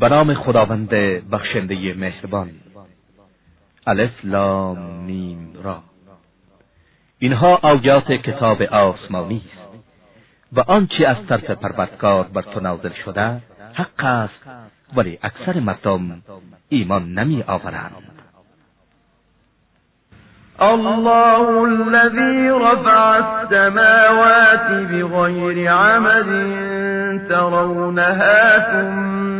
بنام خداوند بخشنده مهربان. الف لام میم را. اینها آیات کتاب آسمانی است و آنچه از طرف پروردگار بر تو نازل شده حق است ولی اکثر مردم ایمان نمی آورند. الله الذي رفع السماوات بغير عمد ترونها ثم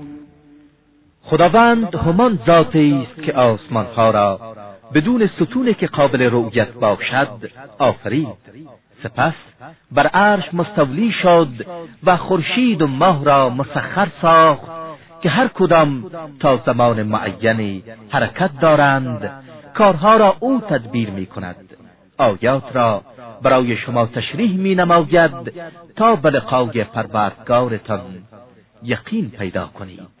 خداوند همان ذاتی است که آسمانها را بدون ستونی که قابل رؤیت باشد آفرید. سپس بر عرش مستولی شد و خورشید و ماه را مسخر ساخت که هر کدام تا زمان معینی حرکت دارند کارها را او تدبیر می کند آیات را برای شما تشریح می نماید تا به لقای پروردگارتان یقین پیدا کنید.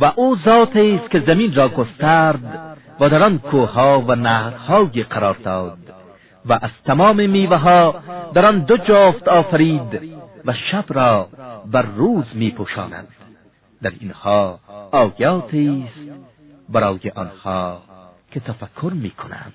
و او ذاتی است که زمین را گسترد و در آن کوهها و نهرهایی قرار داد و از تمام میوه ها در آن دو جفت آفرید و شب را بر روز می پوشاند در اینها آیاتی است برای آنها که تفکر می کنند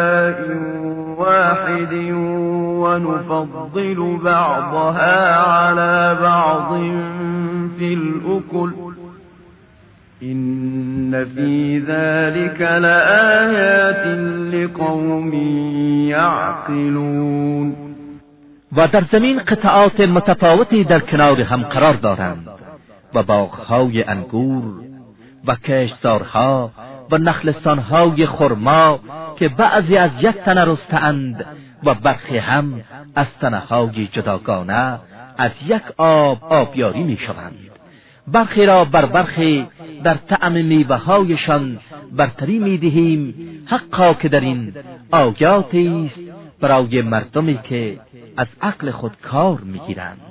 ونفضل بعضها على بعض في الأكل. إن في ذلك لآيات لقوم يعقلون. و در زمین قطعات متفاوتی در کنار هم قرار دارند و باغهای انگور و کشتزارها و نخلستانهای خرما که بعضی از یک تنه رستند و برخی هم از تنههای جداگانه از یک آب آبیاری می شوند برخی را بر برخی در طعم میوههایشان برتری می دهیم حقا که در این آیاتی است برای مردمی که از عقل خود کار می‌گیرند.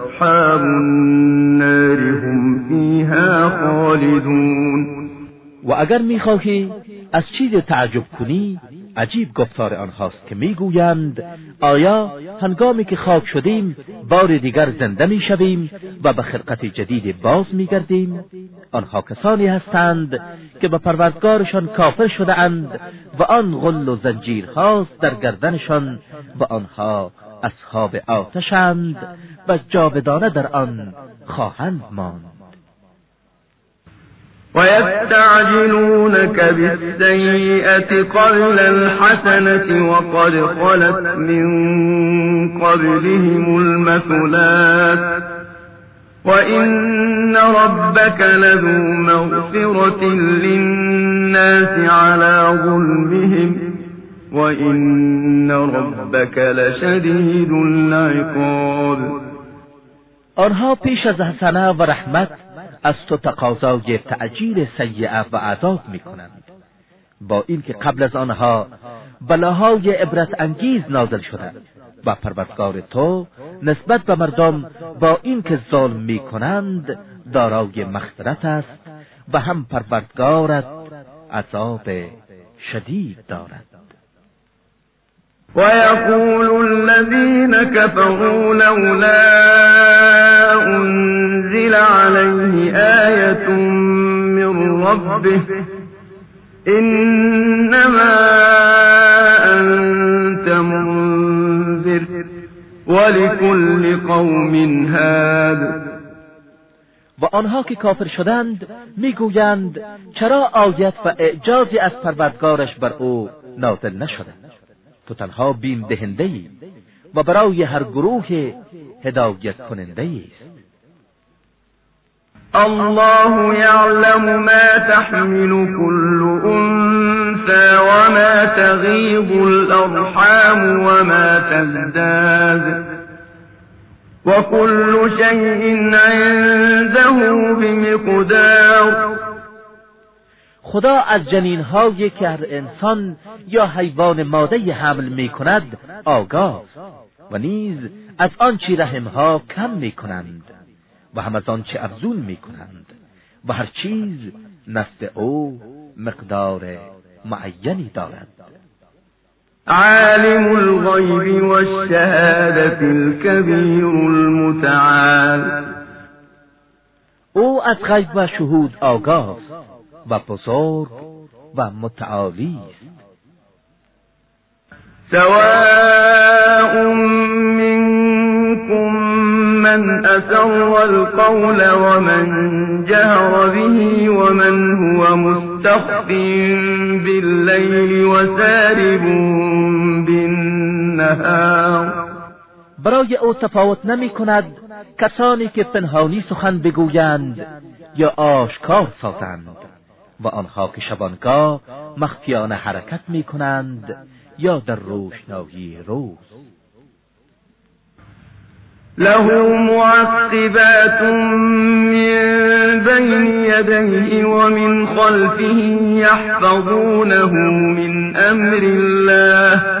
النار هم فيها خالدون. و اگر می‌خواهی از چیز تعجب کنی عجیب گفتار آنهاست که می‌گویند آیا هنگامی که خاک شدیم بار دیگر زنده می‌شویم و به خلقت جدید باز میگردیم؟ آنها کسانی هستند که به پروردگارشان کافر شده اند و آن غل و زنجیر خاست در گردنشان و آنها اصحاب آتشند و جاودانه در آن خواهند ماند. ويستعجلونك بالسيئة قبل الحسنة وقد خلت من قبلهم المثلات وإن ربك لذو مغفرة للناس على ظلمهم وإن ربك لشدید العقاب آنها پیش از حسنه و رحمت از تو تقاضای تعجیل سیعه و عذاب می کنند با اینکه قبل از آنها بلاهای عبرت انگیز نازل شده و پروردگار تو نسبت به مردم با اینکه ظلم می کنند دارای مغفرت است و هم پروردگارت عذاب شدید دارد. ويقول الذين كفروا لولا أنزل عليه آية من ربه إنما أنت منذر ولكل قوم هاد. و آنها که کافر شدند می‌گویند چرا آیت و اعجازی از پروردگارش بر او نازل نشده؟ تو تنها بیم دهنده ای و برای هر گروه هدایت کننده است. الله يعلم ما تحمل كل أنثى وما تغيض الأرحام وما تزداد وكل شيء عنده بمقدار. خدا از جنین هایی که هر انسان یا حیوان ماده حمل می کند آگاه و نیز از آنچه رحمها کم می کنند و هم از آنچه افزون می کنند و هر چیز نست او مقدار معینی دارد. عالم الغیب والشهادة الكبیر المتعال. او از غیب و شهود آگاه و بزرگ و متعالی. است سواء منكم من أسر القول ومن جهر به ومن هو مستخف بالليل وسارب بالنهار. برای او تفاوت نمی کند کسانی که پنهانی سخن بگویند یا آشکار سازند. و آنها که شبانگاه مخفیانه حرکت می کنند یا در روشنایی روز. له معقبات من بين يديه ومن خلفه يحفظونه من أمر الله.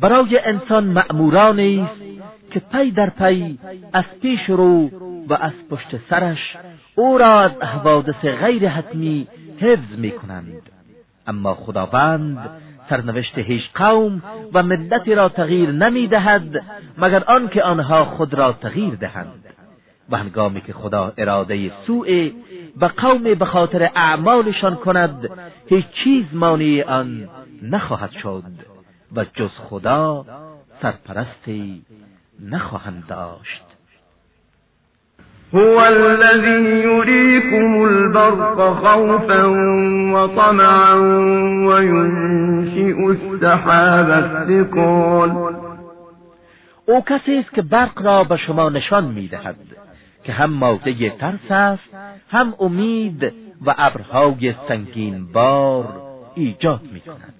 برای انسان مأمورانی است که پی در پی از پیش رو و از پشت سرش او را از حوادث غیر حتمی حفظ می کنند. اما خداوند سرنوشت هیچ قوم و ملتی را تغییر نمی دهد مگر آنکه آنها خود را تغییر دهند. و هنگامی که خدا اراده سوء و قوم به خاطر اعمالشان کند هیچ چیز مانع آن نخواهد شد. و جز خدا سرپرستی نخواهند داشت. هو الذي يريكم البرق خوفا وطمعا وينشئ السحاب الثقال. او کسی است که برق را به شما نشان می‌دهد که هم ماده ترس است هم امید و ابرهای سنگین بار ایجاد می کند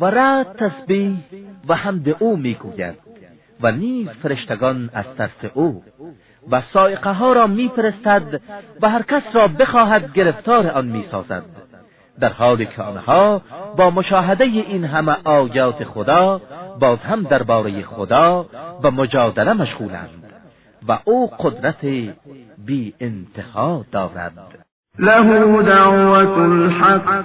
و رد تسبیح و حمد او می‌گوید و نیز فرشتگان از ترس او و سائقه ها را میفرستد و هر کس را بخواهد گرفتار آن می‌سازد در حالی که آنها با مشاهده این همه آیات خدا باز هم درباره خدا و مجادله مشغولند و او قدرت بی انتها دارد. له دعوت الحق.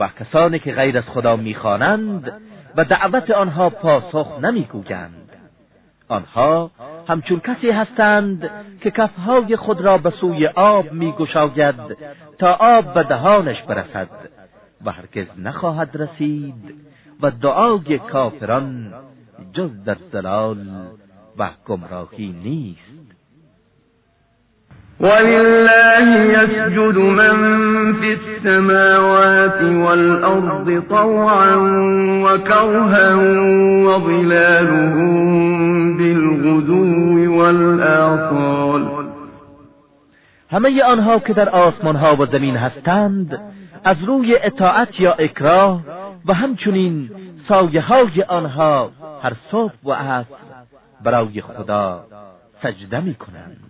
و کسانی که غیر از خدا می‌خوانند و دعوت آنها پاسخ نمی‌گویند. آنها همچون کسی هستند که کفهای خود را به سوی آب میگشاید تا آب به دهانش برسد و هرگز نخواهد رسید و دعای کافران جز در زلال و گمراهی نیست. ولله يسجد من في السماوات والأرض طوعا وكرها وظلالهم بالغدو والآصال همه آنها که در آسمان ها و زمین هستند از روی اطاعت یا اکراه و همچنین سایه های آنها هر صبح و عصر برای خدا سجده می کنند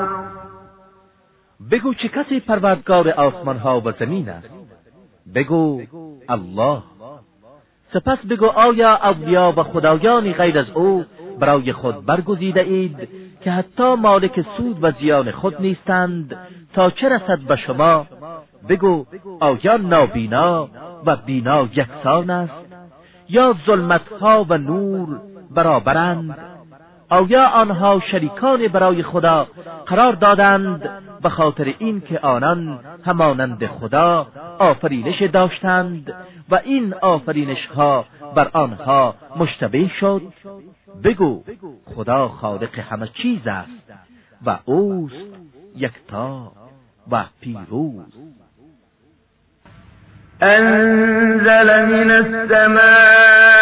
بگو چه کسی پروردگار آسمان ها و زمین است. بگو الله. سپس بگو آیا اولیا و خدایانی غیر از او برای خود برگزیده اید که حتی مالک سود و زیان خود نیستند؟ تا چه رسد به شما؟ بگو آیا نابینا و بینا یکسان است؟ یا ظلمتها و نور برابرند؟ آیا آنها شریکان برای خدا قرار دادند به خاطر این که آنان همانند خدا آفرینش داشتند و این آفرینش ها بر آنها مشتبه شد. بگو خدا خالق همه چیز است و اوست یکتا و پیروز. انزل من السماء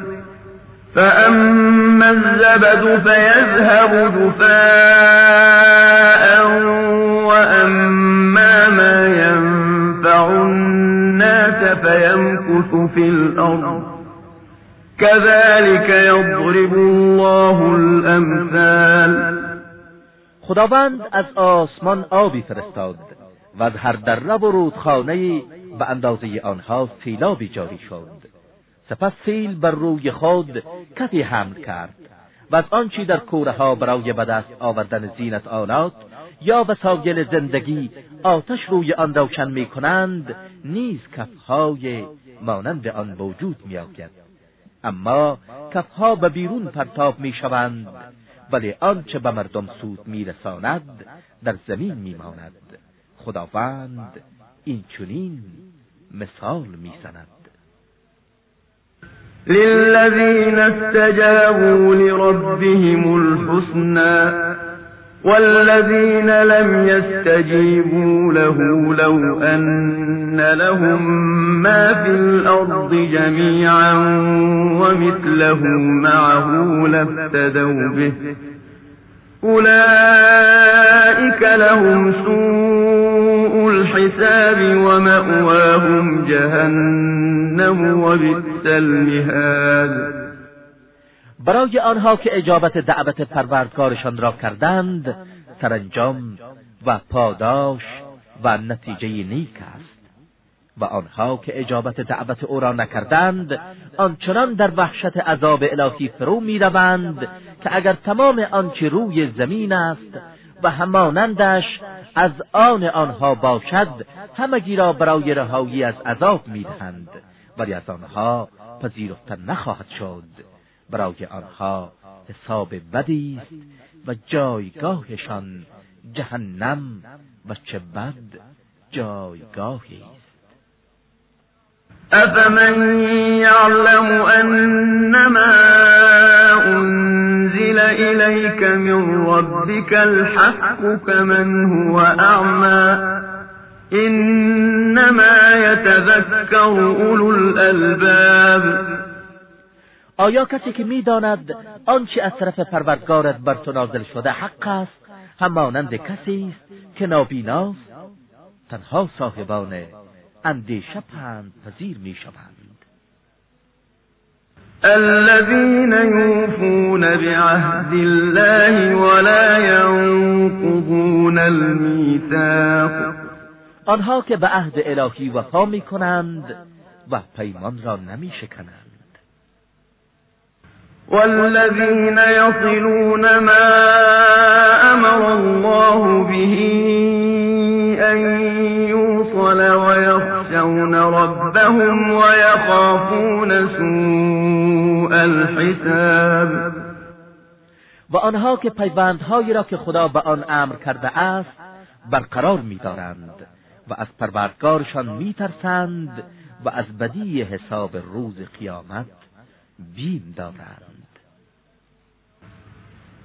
فأما الزبد فيذهب جفاء وأما ما ينفع الناس فيمكث في الأرض كذلك يضرب الله الامثال خداوند از آسمان آبی فرستاد و از هر دره و رودخانه به اندازه آنها سیلابی جاری شد. سپس سیل بر روی خود کفی حمل کرد و از آنچی در کوره ها برای به دست آوردن زینت آلات یا وسایل زندگی آتش روی آن روشن می کنند نیز کفهای مانند آن وجود می آید. اما کفها به بیرون پرتاب می شوند ولی آنچه به مردم سود می رساند در زمین می ماند خداوند این چنین مثال می سند للذين استجابوا لربهم الحسنى والذين لم يستجيبوا له لو أن لهم ما في الأرض جميعا ومثله معه لافتدوا به أولئك لهم سوء الحساب ومأواهم جهنم وبئس المهاد. برای آنها که اجابت دعوت پروردگارشان را کردند سرانجام و پاداش و نتیجه نیک است. و آنها که اجابت دعوت او را نکردند آنچنان در وحشت عذاب الهی فرو می‌روند که اگر تمام آنچه روی زمین است و همانندش از آن آنها باشد همگی را برای رهایی از عذاب می‌دهند. ولی از آنها پذیرفته نخواهد شد. برای آنها حساب بدی است و جایگاهشان جهنم و چه بد جایگاهی است. افمن یعلم انما انزل الیک من ربک الحق كمن هو اعمى انما يتذكر اولو الالباب آیا کسی که میداند آنچه از طرف پروردگارت بر تو نازل شده حق است همانند کسی است که نابیناست تنها صاحبان اندیشه پند پذیر می‌شوند الذين يوفون بعهد الله ولا ينقضون الميثاق. آنها که به عهد الهی وفا می کنند و پیمان را نمی شکنند. والذين يصلون ما أمر الله به ويخشون ربهم ويخافون سوء الحساب و آنها که پیوندهایی را که خدا به آن امر کرده است برقرار می‌دارند و از پروردگارشان میترسند و از بدی حساب روز قیامت بیم دارند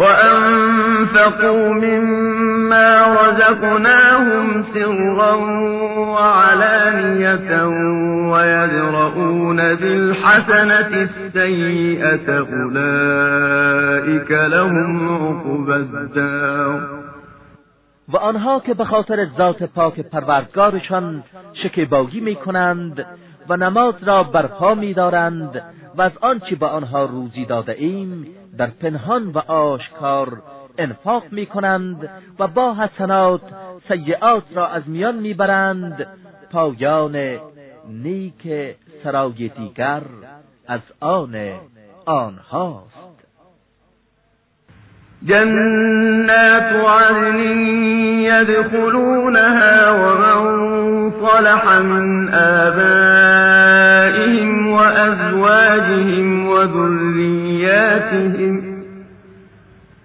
وأنفقوا مما رزقناهم سرا وعلانية ويدرؤون بالحسنة السيئة أولئك لهم عقبى الدار و آنها که به خاطر ذات پاک پروردگارشان شکیبایی می کنند و نماز را برپا می دارند و از آنچه به آنها روزی داده ایم در پنهان و آشکار انفاق می کنند و با حسنات سیعات را از میان می‌برند. پایان نیک سرای دیگر از آن آنهاست. جنات عدن يدخلونها ومن صلح من آبائهم وأزواجهم وذرياتهم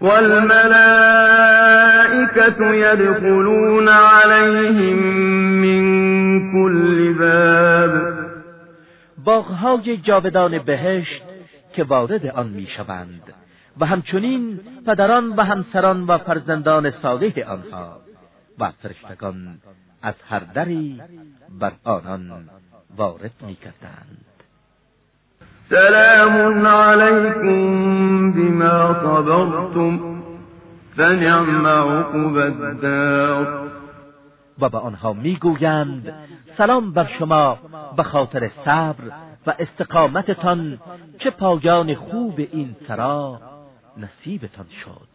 والملائكة يدخلون عليهم من كل باب. باغهای جاودان بهشت که وارد آن می‌شوند و همچنین پدران و همسران و فرزندان صالح آنها و فرشتگان از هر دری بر آنان وارد می‌کردند. سلام علیکم بما صبرتم فنعم عقب الدار. و به آنها می‌گویند سلام بر شما به خاطر صبر و استقامتتان چه پایان خوب این سرا نصیبتان شد.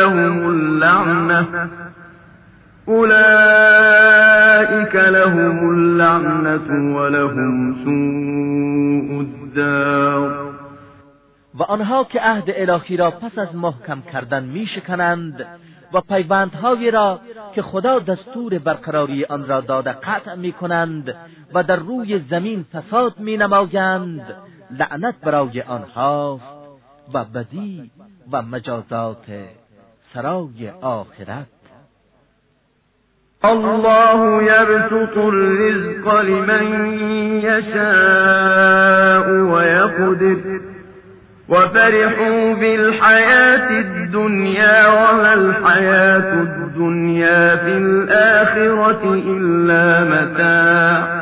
لهم اللعنة. أولئك لهم اللعنة ولهم سوء الدار. و آنها که عهد الهی را پس از محکم کردن می شکنند و پیوندهایی را که خدا دستور برقراری آن را داده قطع می کنند و در روی زمین فساد می نمایند لعنت برای آنهاست و بدی و مجازات سرای آخرت. الله يبسط الرزق لمن يشاء ويقدر وفرحوا بالحياة الدنيا وما الحياة الدنيا في الآخرة إلا متاع.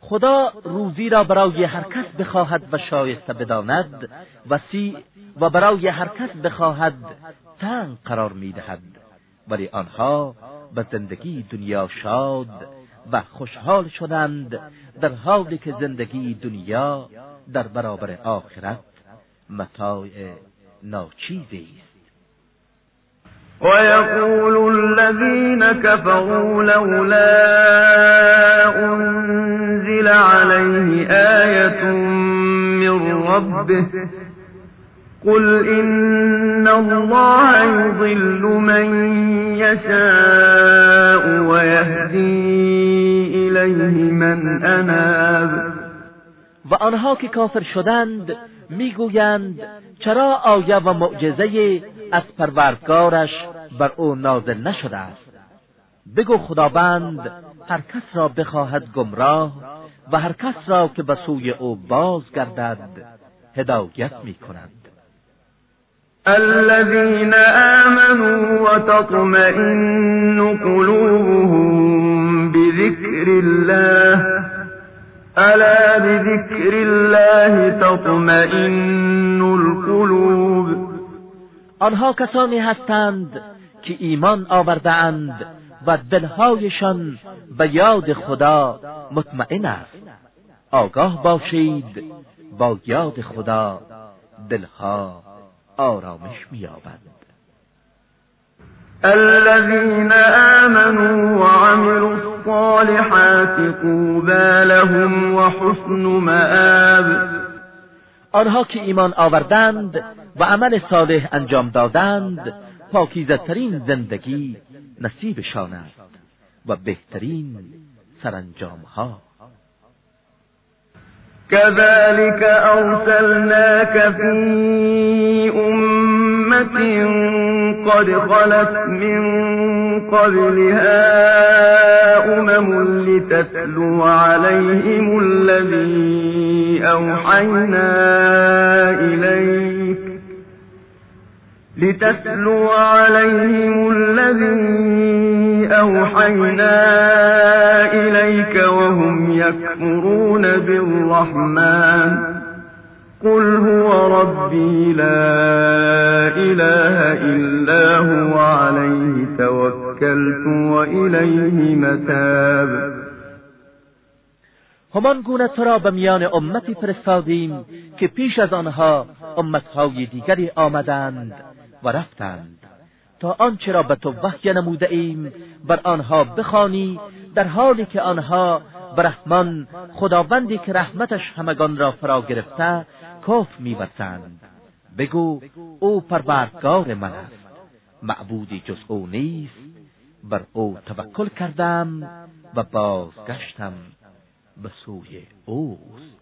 خدا روزی را برای هر کس بخواهد و شایسته بداند. وسیع و برای هر کس بخواهد تنگ قرار می‌دهد. ولی آنها به زندگی دنیا شاد و خوشحال شدند در حالی که زندگی دنیا در برابر آخرت متاع ناچیزی است. ويقول الذين كفروا لولا أنزل عليه آية من ربه قل إن الله يضل من يشاء ويهدي إليه من أناب و آنها که کافر شدند می‌گویند چرا آیه و معجزه از پروردگارش بر او نازل نشده است؟ بگو خداوند هر کس را بخواهد گمراه و هر کس را که به سوی او بازگردد هدایت می کند الذين آمنوا وتطمئن قلوبهم بذكر الله. الا بذكر الله تطمئن القلوب. آنها کسانی هستند که ایمان آوردهاند و دلهایشان به یاد خدا مطمئن است. آگاه باشید با یاد خدا دلها آرامش مییابند الذين آمنوا وعملوا الصالحات طوبى لهم وحسن مآب. آنها که ایمان آوردند و عمل صالح انجام دادند پاکیزترین زندگی نصیبشان است و بهترین سرانجام ها كذلك أرسلناك في أمة قد خلت من قبلها أمم لتتلو عليهم الذي أوحينا إليك لتتلو عليهم الذي أوحينا إليك وهم يكفرون بالرحمن. قل هو ربي لا إله إلا هو عليه توكلت وإليه متاب. همان گونه تو را به میان امتی فرستادیم که پیش از آنها امتهای دیگری آمدند و رفتند. تا آنچه را به تو وحی نموده ایم بر آنها بخوانی در حالی که آنها به رحمان خداوندی که رحمتش همگان را فرا گرفته کف میورزند بگو او پروردگار من است. معبودی جز او نیست. بر او توکل کردم و بازگشتم به سوی اوست.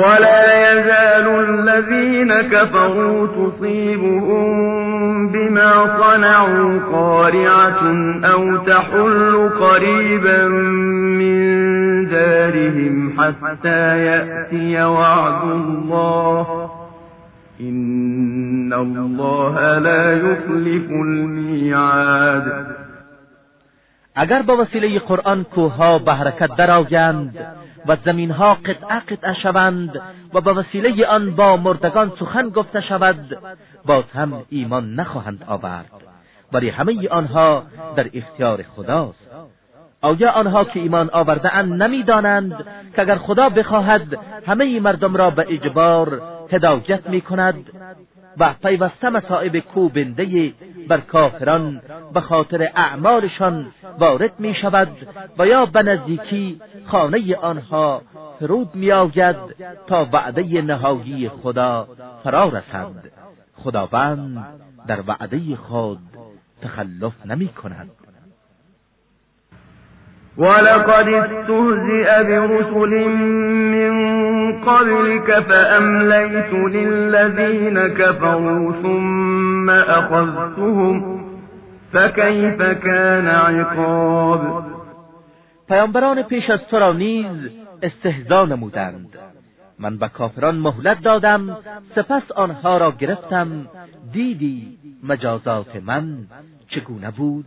ولا يزال الذين كفروا تصيبهم بما صنعوا قارعة أو تحل قريبا من دارهم حتى يأتي وعد الله. إن الله لا يخلف الميعاد. اگر با وسیله قرآن کوها به حرکت درآیند و زمینها قطعه قطعه شوند و به وسیله آن با مردگان سخن گفته شود باز هم ایمان نخواهند آورد. ولی همه آنها در اختیار خداست. آیا آنها که ایمان آورده اند نمی‌دانند که اگر خدا بخواهد همه مردم را به اجبار هدایت می کند و پیوسته مصائب کوبنده بر کافران به خاطر اعمالشان وارد می شود و یا به نزدیکی خانه آنها فرود می آید تا وعده نهایی خدا فرا رسد. خداوند در وعده خود تخلف نمی کند. ولقد استهزئ برسل من قبلك فأمليت للذين كفروا ثم أخذتهم فكيف كان عقاب؟ پیامبران پیش از تو را نیز استهزا نمودند. من به کافران مهلت دادم سپس آنها را گرفتم. دیدی مجازات من چگونه بود؟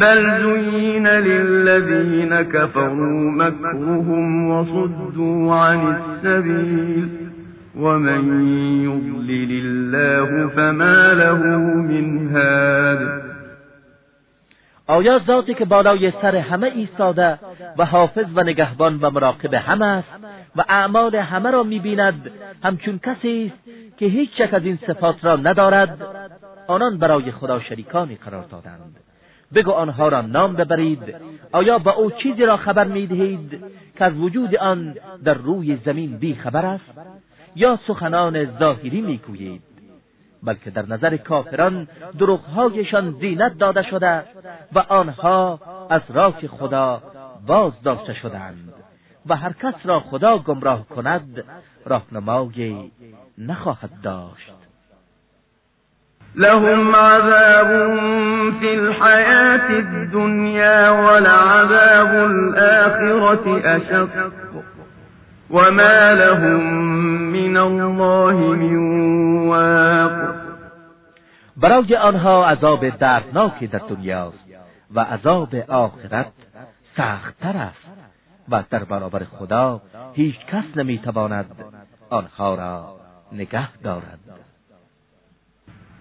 بل زين للذين كفروا مكرهم وصدوا عن السبيل ومن يضلل الله فما له من هاد. آیا ذاتی که بالای سر همه ایستاده و حافظ و نگهبان و مراقب همه است و اعمال همه را می‌بیند همچون کسی است که هیچ یک از این صفات را ندارد آنان برای خدا شریکانی قرار دادند. بگو آنها را نام ببرید. آیا با او چیزی را خبر می‌دهید که از وجود آن در روی زمین بی خبر است؟ یا سخنان ظاهری می‌گویید؟ بلکه در نظر کافران دروغهایشان زینت داده شده و آنها از راه خدا باز داشته شدند و هر کس را خدا گمراه کند راهنمایی نخواهد داشت. لهم عذاب في الحياة الدنيا ولعذاب الآخرة أشق. وما لهم من الله من واق. برای آنها عذاب دردناکی در دنیاست و عذاب آخرت سختتر است و در برابر خدا هیچ کس نمی‌تواند آنها را نگه دارد.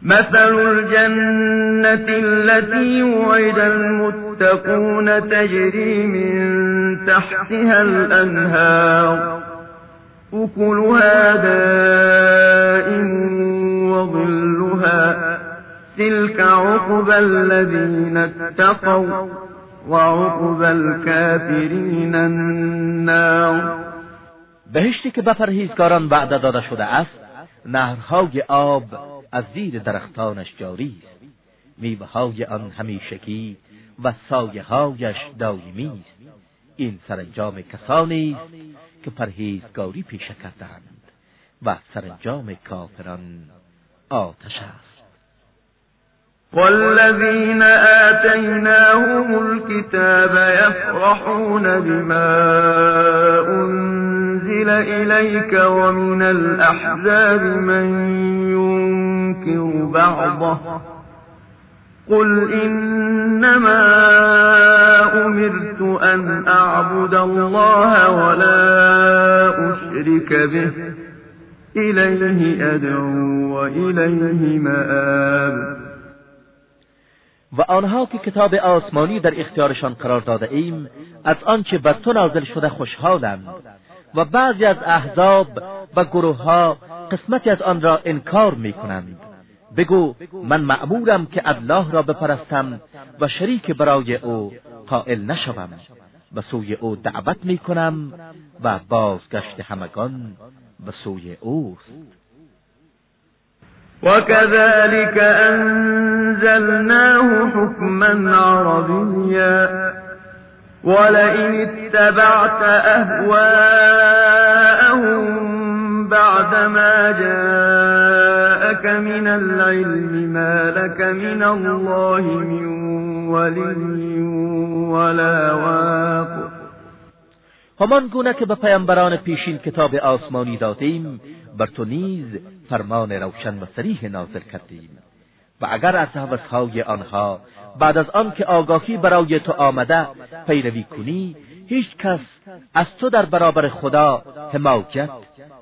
مثل الجنة التي وعد المتقون تجري من تحتها الأنهار أكلها دائم وظلها تلك عقبى الذين اتقوا وعقبى الكافرين النار بهشتی که به پرهیزگاران وعده داده شده است نهرهای آب از زیر درختانش جاری. است میوههای آن همیشگی و سایههایش دائمی. است این سرانجام کسانی است که پرهیزگاری پیشه کردند و سرانجام کافران آتش است. والذين آتيناهم الكتاب يفرحون بما أنزل إليك ومن الأحزاب من ينكر بعضه. قل إنما أمرت أن أعبد الله ولا أشرك به. إليه أدعو وإليه مآب. و آنها که کتاب آسمانی در اختیارشان قرار داده ایم از آنچه بر تو نازل شده خوشحالند. و بعضی از احزاب و گروه ها قسمتی از آن را انکار می کنند بگو من معمورم که الله را بپرستم و شریک برای او قائل نشوم و سوی او دعوت می کنم و بازگشت همگان به سوی اوست. وكذلك أنزلناه حكما عربيا. ولئن اتبعت أهواءهم بعدما جاءك من العلم ما لك من الله من ولي ولا واق. همان گونه که به پیامبران پیشین کتاب آسمانی دادیم بر تو نیز فرمان روشن و سریح نازل کردیم. و اگر از حوثهای آنها بعد از آن که آگاهی برای تو آمده پیروی کنی هیچ کس از تو در برابر خدا حمایت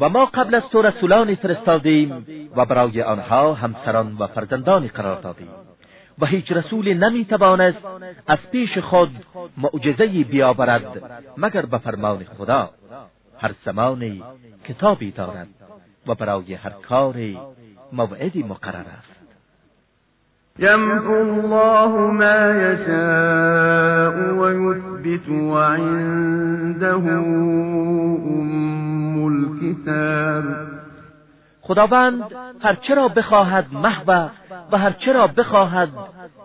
و ما قبل از تو رسولانی فرستادیم و برای آنها همسران و فرزندانی قرار دادیم. و هیچ رسولی نمی‌توانست از پیش خود معجزهای بیاورد مگر به فرمان خدا. هر زمانی کتابی دارد و برای هر کاری موعدی مقرر است. يمحو الله ما يشاء ويثبت وعنده أم الكتاب. خداوند هرچه را بخواهد محو و هرچه را بخواهد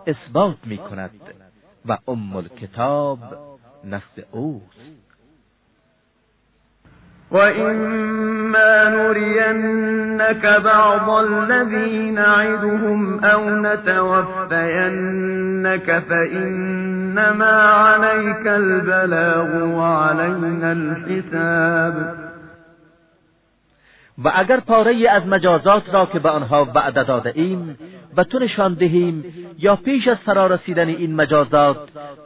اثبات می کند و ام الکتاب نزد اوست. وإما نرينك بعض الذي نعدهم أو نتوفينك فإنما عليك البلاغ وعلينا الحساب و اگر پاره از مجازات را که به آنها وعده داده ایم و تو نشان دهیم یا پیش از فرا رسیدن این مجازات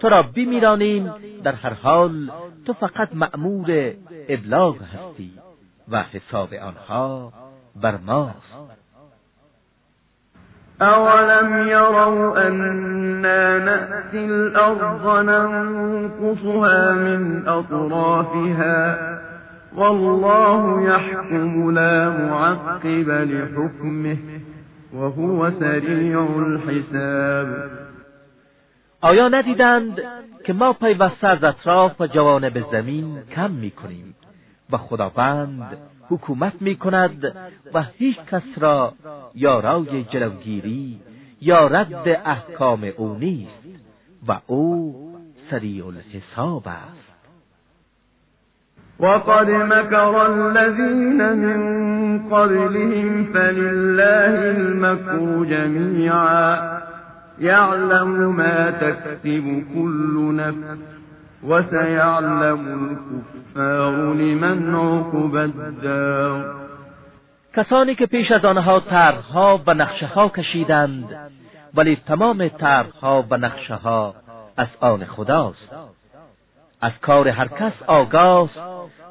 تو را بمیرانیم در هر حال تو فقط مأمور ابلاغ هستی و حساب آنها بر ماست. أولم يروا أنا نأتي الأرض ننقصها من أطرافها والله يحكم لا معقب لحكمه وهو سریع الحساب. آیا ندیدند که ما پیوسته از اطراف و جوانب زمین کم می کنیم و خداوند حکومت می کند و هیچ کس را یارای جلوگیری یا رد احکام او نیست و او سریع الحساب است. وقد مكر الذين من قبلهم فلله المكر جميعا. يعلم ما تكسب كل نفس وسيعلم الكفار لمن عقب الدار. کسانی که پیش از آنها طرحها و نقشه ها کشیدند ولی تمام طرحها و نقشه ها از آن خداست. از کار هر کس آگاست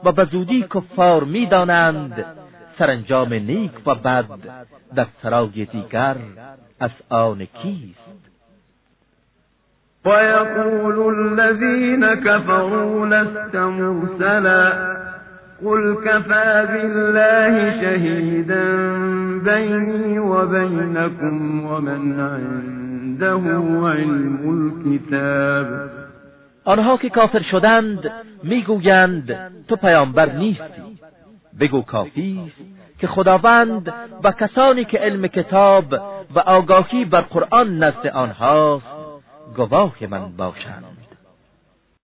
و به زودی کفار می‌دانند. سرانجام نیک و بد در سرای دیگر از آن کیست؟ ويقول الذين كفروا لست مرسلا قل كفى بالله شهيدا بيني وبينكم ومن عنده علم الكتاب آنها که کافر شدند می‌گویند تو پیامبر نیستی. بگو کافی است که خداوند و کسانی که علم کتاب و آگاهی بر قرآن نزد آنهاست گواه من باشند.